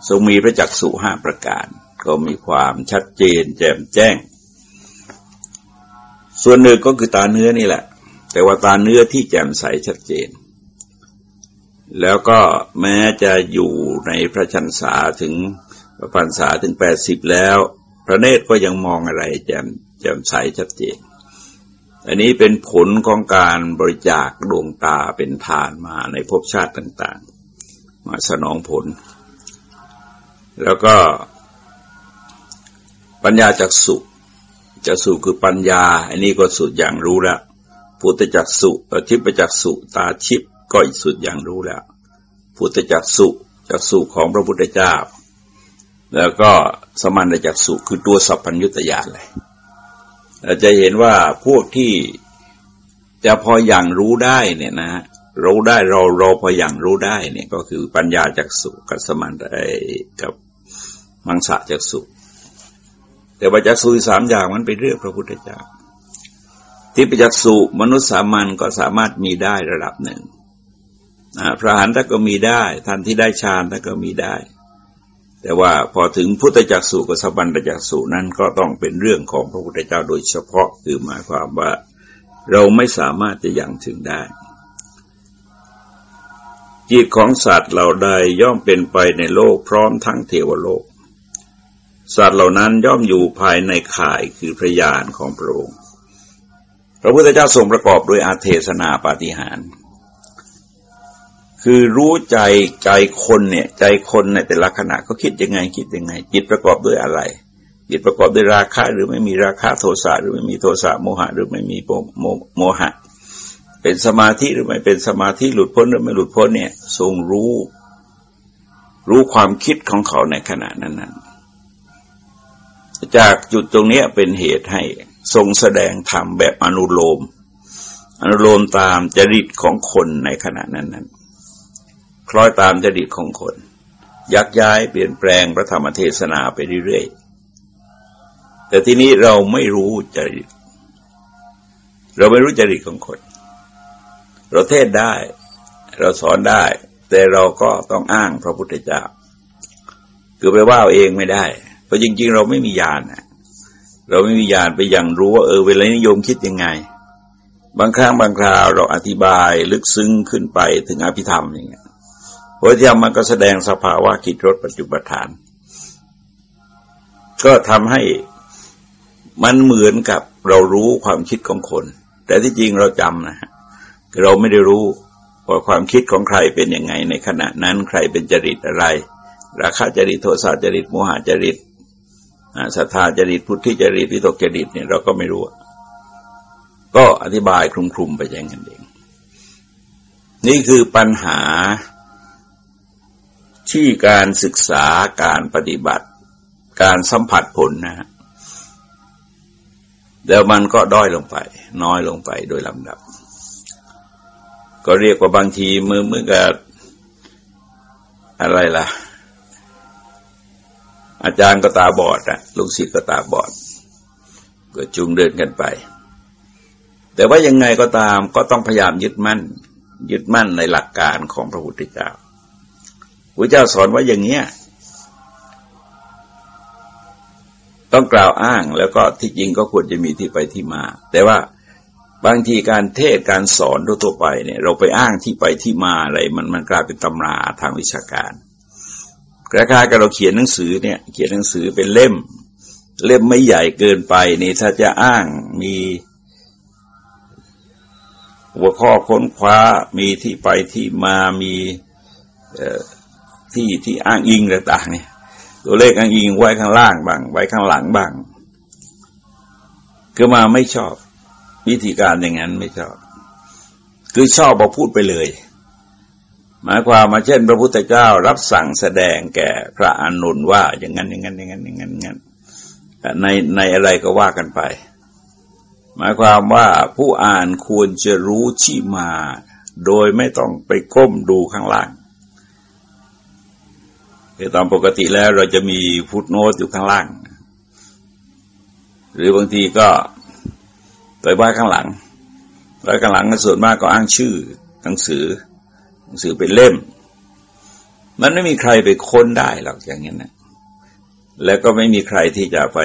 ทรงมีพระจักสุห้าประการ ก็มีความชัดเจนแจ่มแจ้ง ส่วนหนึ่งก็คือตาเนื้อนี่แหละ แต่ว่าตาเนื้อที่แจ่มใสชัดเจน แล้วก็แม้จะอยู่ในพระชันษาถึงพระพันษาถึงแปดสิบแล้ว พระเนตรก็ยังมองอะไรแจ่มแจ่มใสชัดเจน อันนี้เป็นผลของการบริจาคดวงตาเป็นทานมาในภพชาติต่าง ๆ มาสนองผล แล้วก็ ปัญญาจักสุจักสุคือปัญญา อันนี้ก็สุดอย่างรู้แล้วพุทธจักสุทิพจักสุตาชิพก็อีกสุดอย่างรู้แล้วพุทธจักสุจักสุของพระพุทธเจ้า แล้วก็สมานจักสุคือตัวสัพพัญญุตญาณเลย จะเห็นว่าพวกที่จะพออย่างรู้ได้เนี่ยนะรู้ได้เราเราพออย่างรู้ได้เนี่ยก็คือปัญญาจักสุกับสมันไอกับมังสะจักสุแต่ว่าจักสุสามอย่างมันเป็นเรื่องพระพุทธเจ้าที่ปจักสุมนุษย์สามัญก็สามารถมีได้ระดับหนึ่งพระหันท่านก็มีได้ท่านที่ได้ฌานท่านก็มีได้ แต่ว่าพอถึงพุทธจักสุกับสัพพัญจักสุนั้นก็ต้องเป็นเรื่องของพระพุทธเจ้าโดยเฉพาะคือหมายความว่าเราไม่สามารถจะยังถึงได้ จิตของสัตว์เหล่าใดย่อมเป็นไปในโลกพร้อมทั้งเทวโลก สัตว์เหล่านั้นย่อมอยู่ภายในข่ายคือพระญาณของพระองค์ พระพุทธเจ้าทรงประกอบด้วยอาเทศนาปาฏิหาริย์ คือรู้ใจใจคนเนี่ย ใจคนในแต่ละขณะก็คิดยังไงคิดยังไง จิตประกอบด้วยอะไร จิตประกอบด้วยราคะหรือไม่มีราคะโทสะหรือไม่มีโทสะโมหะ หรือไม่มีโมหะ เป็นสมาธิหรือไม่เป็นสมาธิหลุดพ้นหรือไม่หลุดพ้นเนี่ย ทรงรู้ รู้ความคิดของเขาในขณะนั้นนั้นจากจุดตรงนี้เป็นเหตุให้ทรงแสดงธรรมแบบอนุโลม อนุโลมตามจริตของคนในขณะนั้นนั้น คล้อยตามจริตของคน ยักย้ายเปลี่ยนแปลงพระธรรมเทศนาไปเรื่อยๆ แต่ทีนี้เราไม่รู้จริต เราไม่รู้จริตของคน เราเทศได้ เราสอนได้ แต่เราก็ต้องอ้างพระพุทธเจ้า คือไปว่าเองไม่ได้ เพราะจริง ๆ เราไม่มีญาณเราไม่มีญาณไปยังรู้ว่าเออเวลานิยมคิดยังไงบางครั้งบางคราวเราอธิบายลึกซึ้งขึ้นไปถึงอภิธรรมอย่างเงี้ย พระธรรมมันก็แสดงสภาวะกิจรสปัจจุบันก็ทำให้มันเหมือนกับเรารู้ความคิดของคน แต่ที่จริงเราจำนะฮะเราไม่ได้รู้ว่าความคิดของใครเป็นยังไงในขณะนั้นใครเป็นจริตอะไร ราคาจริตโทสะจริตโมหะจริตศรัทธาจริตพุทธิจริตวิตกจริตเนี่ยเราก็ไม่รู้ก็อธิบายคลุมๆไปอย่างนั้นเอง นี่คือปัญหา ที่การศึกษาการปฏิบัติ การสัมผัสผลนะฮะแล้วมันก็ด้อยลงไป น้อยลงไปโดยลำดับ ก็เรียกว่าบางทีมือมือกับอะไรล่ะ อาจารย์ก็ตาบอดอะลูกศิษย์ก็ตาบอด ก็จุงเดินกันไป แต่ว่ายังไงก็ตามก็ต้องพยายามยึดมั่น ยึดมั่นในหลักการของพระพุทธเจ้า พระเจ้าสอนว่าอย่างเนี้ยต้องกล่าวอ้างแล้วก็ที่จริงก็ควรจะมีที่ไปที่มา แต่ว่าบางทีการเทศการสอนทั่วไปเนี่ย เราไปอ้างที่ไปที่มาอะไร มันมันกลายเป็นตำราทางวิชาการคล้ายๆกับเราเขียนหนังสือเนี่ย เขียนหนังสือเป็นเล่ม เล่มไม่ใหญ่เกินไปนี่ถ้าจะอ้างมีหัวข้อค้นคว้ามีที่ไปที่มามี ที่ที่อ้างอิงต่างๆเนี่ย ตัวเลขอ้างอิงไว้ข้างล่างบ้างไว้ข้างหลังบ้างคือมาไม่ชอบ วิธีการอย่างนั้นไม่ชอบ คือชอบบอกพูดไปเลย หมายความมาเช่น พระพุทธเจ้ารับสั่งแสดงแก่พระอนุนว่า อย่างนั้นอย่างนั้นอย่างนั้นอย่างนั้นอย่างนั้นในในอะไรก็ว่ากันไป หมายความว่าผู้อ่านควรจะรู้ที่มา โดยไม่ต้องไปก้มดูข้างล่าง ตามปกติแล้วเราจะมีฟุตโนตอยู่ข้างล่าง หรือบางทีก็ไปว่าข้างหลังไว้ข้างหลังก็ส่วนมากก็อ้างชื่อหนังสือหนังสือเป็นเล่ม มันไม่มีใครไปค้นได้หรอกอย่างนี้นะแล้วก็ไม่มีใครที่จะไป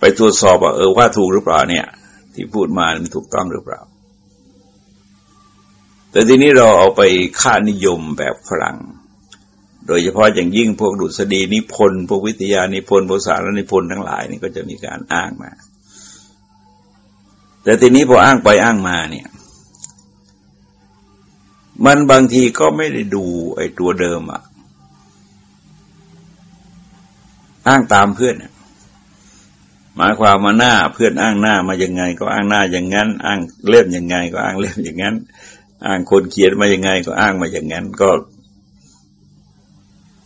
ไปตรวจสอบว่าเออว่าถูกหรือเปล่าเนี่ย ที่พูดมามันถูกต้องหรือเปล่า แต่ทีนี้เราเอาไปค่านิยมแบบฝรั่ง โดยเฉพาะอย่างยิ่งพวกดุษฎีนิพนธ์พวกวิทยานิพนธ์ภาษาและนิพนธ์ทั้งหลายนี่ก็จะมีการอ้างมา แต่ทีนี้พออ้างไปอ้างมาเนี่ย มันบางทีก็ไม่ได้ดูไอ้ตัวเดิมอะอ้างตามเพื่อนหมายความมาหน้าเพื่อนอ้างหน้ามายังไง ก็อ้างหน้าอย่างนั้น อ้างเล่มยังไง ก็อ้างเล่มอย่างนั้น อ้างคนเขียนมาอย่างไงก็อ้างมาอย่างนั้นก็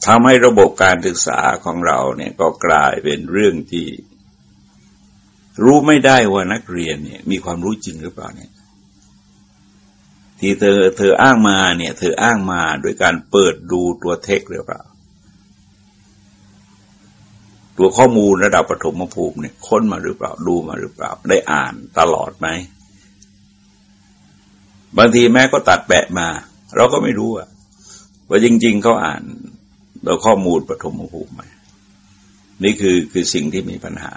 ทำให้ระบบการศึกษาของเราเนี่ยก็กลายเป็นเรื่องที่ รู้ไม่ได้ว่านักเรียนเนี่ย มีความรู้จริงหรือเปล่าเนี่ย ที่เธอเธออ้างมาเนี่ย เธออ้างมาโดยการเปิดดูตัวเทคหรือเปล่า ตัวข้อมูลระดับปฐมภูมิเนี่ยค้นมาหรือเปล่า ดูมาหรือเปล่า ได้อ่านตลอดไหม บางทีแม้ก็ตัดแปะมา เราก็ไม่รู้อะว่าจริง ๆเขาอ่านเราข้อมูลปฐมภูมิมานี่คือคือสิ่งที่มีปัญหา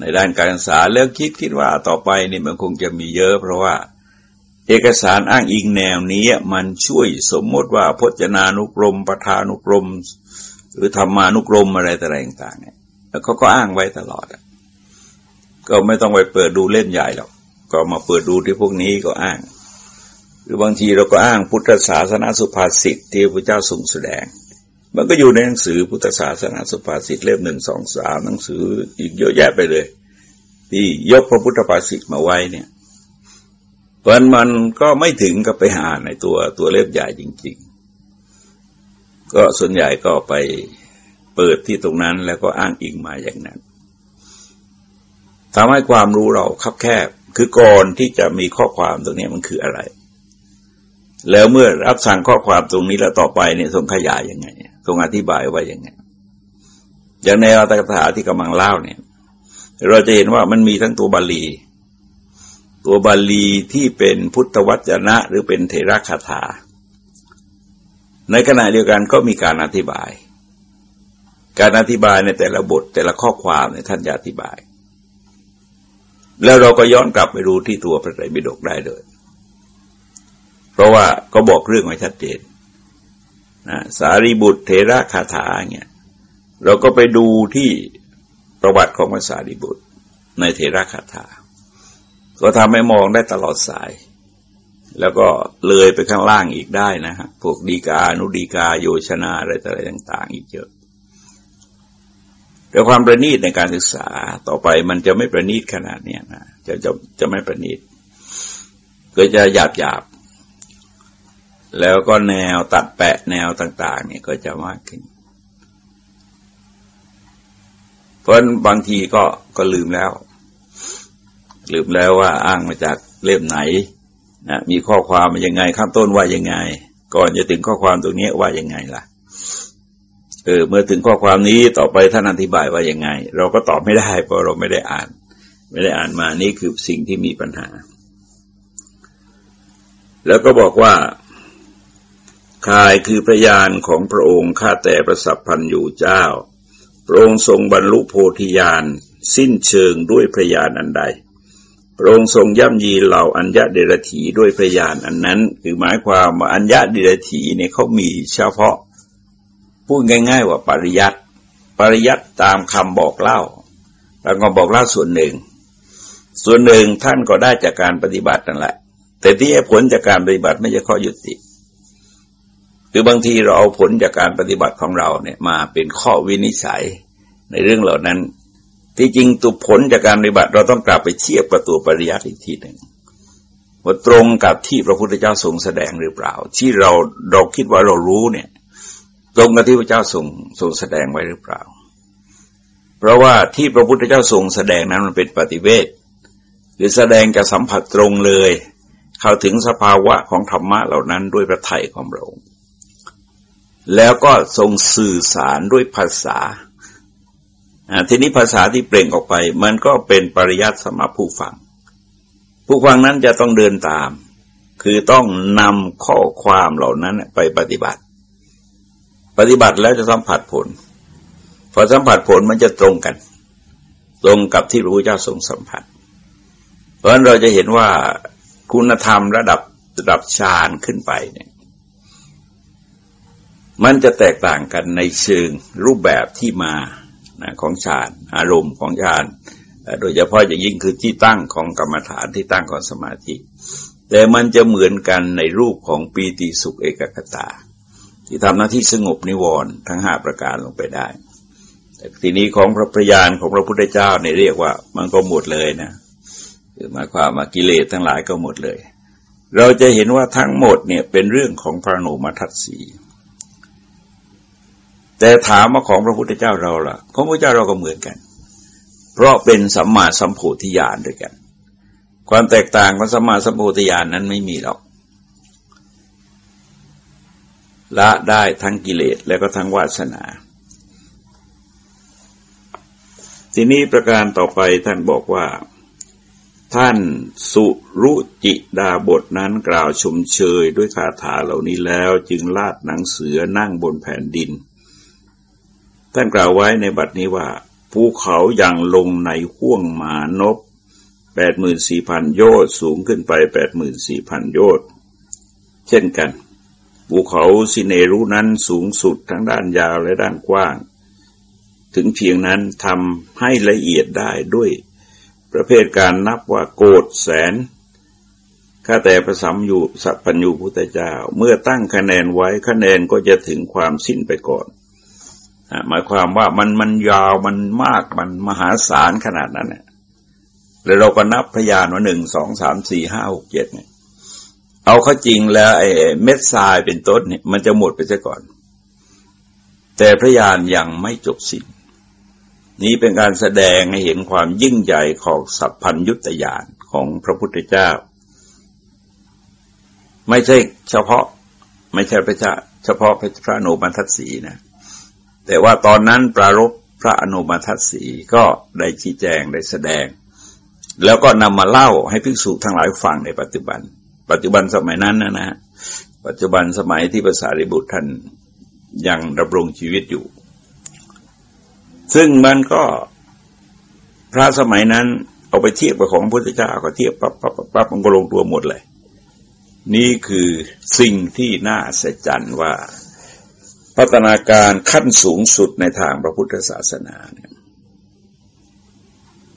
ในด้านการศึกษาเลือกคิดคิดว่าต่อไปนี่มันคงจะมีเยอะ เพราะว่า เอกสารอ้างอิงแนวนี้มันช่วยสมมติว่าพจนานุกรม ประธานุกรม หรือธรรมานุกรมอะไรต่างๆเนี่ยแล้วเขาก็อ้างไว้ตลอดก็ไม่ต้องไปเปิดดูเล่มใหญ่หรอก ก็มาเปิดดูที่พวกนี้ก็อ้าง หรือบางทีเราก็อ้างพุทธศาสนาสุภาษิตที่พระเจ้าทรงแสดง มันก็อยู่ในหนังสือพุทธศาสนาสุภาษิตเล่มหนึ่งสองสามหนังสืออีกเยอะแยะไปเลย ที่ยกพระพุทธภาษิตมาไว้เนี่ยเพราะมันก็ไม่ถึงกับไปหาในตัวตัวเล่มใหญ่จริง ๆ ก็ส่วนใหญ่ก็ไปเปิดที่ตรงนั้นแล้วก็อ้างอิงมาอย่างนั้นทำให้ความรู้เราคับแคบ คือก่อนที่จะมีข้อความตรงนี้มันคืออะไร แล้วเมื่อรับสั่งข้อความตรงนี้แล้วต่อไปเนี่ยทรงขยายยังไงทรงอธิบายไว่ายังไง อย่างในอัตถกถาที่กำลังเล่าเนี่ย เราจะเห็นว่ามันมีทั้งตัวบาลี ตัวบาลีที่เป็นพุทธวจนะ หรือเป็นเทระคาถา ในขณะเดียวกันก็มีการอธิบาย การอธิบายในแต่ละบทแต่ละข้อความเนี่ยท่านจะอธิบาย แล้วเราก็ย้อนกลับไปดูที่ตัวพระไตรปิฎกได้เลย เพราะว่าก็บอกเรื่องไว้ชัดเจนนะสารีบุตรเทระคาถาเนี่ยเราก็ไปดูที่ประวัติของพระสารีบุตร ในเทระคาถา ก็ทำให้มองได้ตลอดสาย แล้วก็เลยไปข้างล่างอีกได้นะฮะพวกดีกา นุดีกา โยชนาอะไรต่างๆ อีกเยอะ แต่ความประณีตในการศึกษาต่อไปมันจะไม่ประณีตขนาดนี้นะจะจะจะไม่ประณีตก็จะหยาบหยาบแล้วก็แนวตัดแปะแนวต่าง ๆ เนี่ยก็จะมากขึ้น เพราะบางทีก็ก็ลืมแล้ว ลืมแล้วว่าอ้างมาจากเล่มไหนนะมีข้อความมายังไงข้างต้นว่ายังไง ก่อนจะถึงข้อความตรงนี้ว่ายังไงล่ะ เออเมื่อถึงข้อความนี้ต่อไปท่านอธิบายว่ายังไง เราก็ตอบไม่ได้ เพราะเราไม่ได้อ่าน ไม่ได้อ่านมานี่คือสิ่งที่มีปัญหา แล้วก็บอกว่าคายคือพระยานของพระองค์ข้าแต่ประสัพพันอยู่เจ้า พระองค์ทรงบรรลุโพธิญาณสิ้นเชิงด้วยพระญาณอันใด พระองค์ทรงย่ำยีเหล่าอัญญะเดรถีด้วยพระยานอันนั้น คือหมายความว่าอัญญะเดรถีเนี่ยเขามีเฉพาะ พูดง่าย ๆ ว่าปริยัติปริยัติตามคำบอกเล่าตามคำบอกเล่าส่วนหนึ่ง ส่วนหนึ่งท่านก็ได้จากการปฏิบัตินั่นแหละ แต่ที่ผลจากการปฏิบัติไม่ใช่ข้อยุติคือบางทีเราเอาผลจากการปฏิบัติของเราเนี่ยมาเป็นข้อวินิจฉัยในเรื่องเหล่านั้น ที่จริงตัวผลจากการปฏิบัติเราต้องกลับไปเทียบกับตัวปริยัติอีกทีหนึ่งว่าตรงกับที่พระพุทธเจ้าทรงแสดงหรือเปล่า ที่เราเราคิดว่าเรารู้เนี่ย ตรงกับที่พระเจ้าทรงทรงแสดงไว้หรือเปล่า เพราะว่าที่พระพุทธเจ้าทรงแสดงนั้นมันเป็นปฏิเวทหรือแสดงกับสัมผัสตรงเลย เข้าถึงสภาวะของธรรมะเหล่านั้นด้วยพระไถ่ของพระองค์แล้วก็ทรงสื่อสารด้วยภาษาทีนี้ภาษาที่เปล่งออกไป มันก็เป็นปริยัติสำหรับผู้ฟัง ผู้ฟังนั้นจะต้องเดินตาม คือต้องนำข้อความเหล่านั้นไปปฏิบัติ ปฏิบัติแล้วจะสัมผัสผล พอสัมผัสผลมันจะตรงกัน ตรงกับที่พระพุทธเจ้าทรงสัมผัส เพราะฉะนั้นเราจะเห็นว่าคุณธรรมระดับระดับฌานขึ้นไปเนี่ยมันจะแตกต่างกันในเชิงรูปแบบที่มาของฌานอารมณ์ของฌานโดยเฉพาะอย่างยิ่งคือที่ตั้งของกรรมฐานที่ตั้งของสมาธิ แต่มันจะเหมือนกันในรูปของปีติสุขเอกคตา ที่ทำหน้าที่สงบนิวรณ์ทั้งห้าประการลงไปได้ แต่ทีนี้ของพระพยานของพระพุทธเจ้าเนี่ยเรียกว่ามันก็หมดเลยนะคือหมายความว่ากิเลสทั้งหลายก็หมดเลย เราจะเห็นว่าทั้งหมดเนี่ยเป็นเรื่องของพระโนมทัศสีแต่ถามมาของพระพุทธเจ้าเราล่ะ ของพระเจ้าเราก็เหมือนกัน เพราะเป็นสัมมาสัมโพธิญาณด้วยกัน ความแตกต่างของสัมมาสัมโพธิญาณนั้นไม่มีหรอก ละได้ทั้งกิเลสและก็ทั้งวาสนา ทีนี้ประการต่อไปท่านบอกว่า ท่านสุรุจิดาบทนั้นกล่าวชมเชยด้วยคาถาเหล่านี้แล้วจึงลาดหนังเสือนั่งบนแผ่นดิน ท่านกล่าวไว้ในบัดนี้ว่าภูเขาอยังลงในห้วงหมานบแปดหมื่นสี่พันโยชน์สูงขึ้นไปแปดหมื่นสี่พันโยชน์เช่นกัน ภูเขาสิเนรุนั้นสูงสุดทั้งด้านยาวและด้านกว้าง ถึงเพียงนั้นทำให้ละเอียดได้ด้วย ประเภทการนับว่าโกดแสนข้าแต่พระสัมยูสัพพัญญูพุทธเจ้า เมื่อตั้งคะแนนไว้คะแนนก็จะถึงความสิ้นไปก่อนหมายความว่ามันมันยาวมันมากมันมหาศาลขนาดนั้นเนี่ยแล้วเราก็นับพยานว่าหนึ่งสองสามสี่ห้าหกเจ็ดเนี่ย เอาเข้าจริงแล้วไอ้เม็ดทรายเป็นต้นเนี่ยมันจะหมดไปซะก่อน แต่พระยานยังไม่จบสิ้นนี้เป็นการแสดงให้เห็นความยิ่งใหญ่ของสัพพัญยุตยานของพระพุทธเจ้า ไม่ใช่เฉพาะ ไม่ใช่พระเจ้าเฉพาะพระโนบันทัศสีนะ แต่ว่าตอนนั้นปรารบพระอนุมาทัศสีก็ได้ชี้แจงได้แสดง แล้วก็นำมาเล่าให้ภิกษุทั้งหลายฟังในปัจจุบัน ปัจจุบันสมัยนั้นนะนะปัจจุบันสมัยที่ภาษาริบุตรท่านยังดำรงชีวิตอยู่ ซึ่งมันก็พระสมัยนั้นเอาไปเทียบกับของพระพุทธเจ้าก็เทียบปั๊บปั๊บปั๊บมันก็ลงตัวหมดเลย นี่คือสิ่งที่น่าสะใจว่าพัฒนาการขั้นสูงสุดในทางพระพุทธศาสนาเนี่ย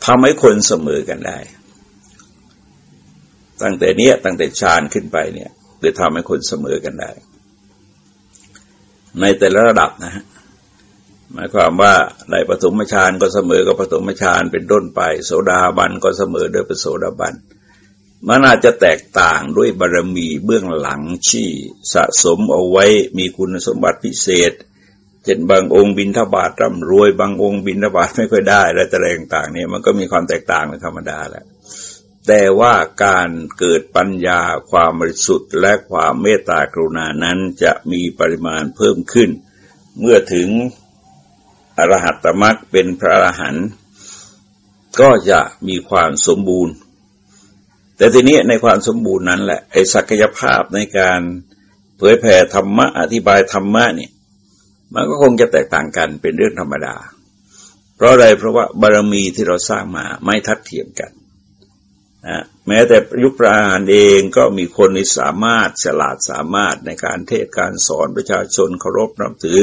ทำให้คนเสมอกันได้ ตั้งแต่เนี้ยตั้งแต่ฌานขึ้นไปเนี่ยจะทำให้คนเสมอกันได้ ในแต่ละระดับนะฮะหมายความว่าในปฐมฌานก็เสมอกับปฐมฌานเป็นต้นไป โสดาบันก็เสมอด้วยเป็นโสดาบันมันอาจจะแตกต่างด้วยบารมีเบื้องหลังที่สะสมเอาไว้มีคุณสมบัติพิเศษเช่นบางองค์บินทบาทร่ำรวย บางองค์บินทบาทไม่ค่อยได้ และแต่แรงต่างเนี่ยมันก็มีความแตกต่างเป็นธรรมดาแหละ แต่ว่าการเกิดปัญญาความบริสุทธิ์และความเมตตากรุณานั้นจะมีปริมาณเพิ่มขึ้น เมื่อถึงอรหัตตมรรคเป็นพระอรหันต์ก็จะมีความสมบูรณ์ แต่ทีนี้ในความสมบูรณ์นั้นแหละไอ้ศักยภาพในการเผยแผ่ธรรมะอธิบายธรรมะเนี่ยมันก็คงจะแตกต่างกันเป็นเรื่องธรรมดา เพราะอะไรเพราะว่าบารมีที่เราสร้างมาไม่ทัดเทียมกัน นะแม้แต่ยุคประหารเองก็มีคนที่สามารถฉลาดสามารถในการเทศการสอนประชาชนเคารพนับถือ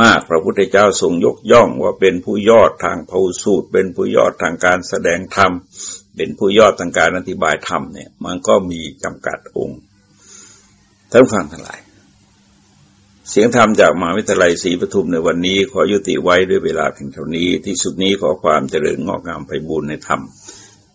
มากพระพุทธเจ้าทรงยกย่องว่าเป็นผู้ยอดทางภูสูตร เป็นผู้ยอดทางการแสดงธรรม เป็นผู้ยอดทางการอธิบายธรรมเนี่ยมันก็มีจำกัดองค์ท่านฟังทั้งหลาย เสียงธรรมจากมหาวิทยาลัยศรีปทุมในวันนี้ ขอยุติไว้ด้วยเวลาเพียงเท่านี้ที่สุดนี้ขอความเจริญงอกงามไปบุญในธรรม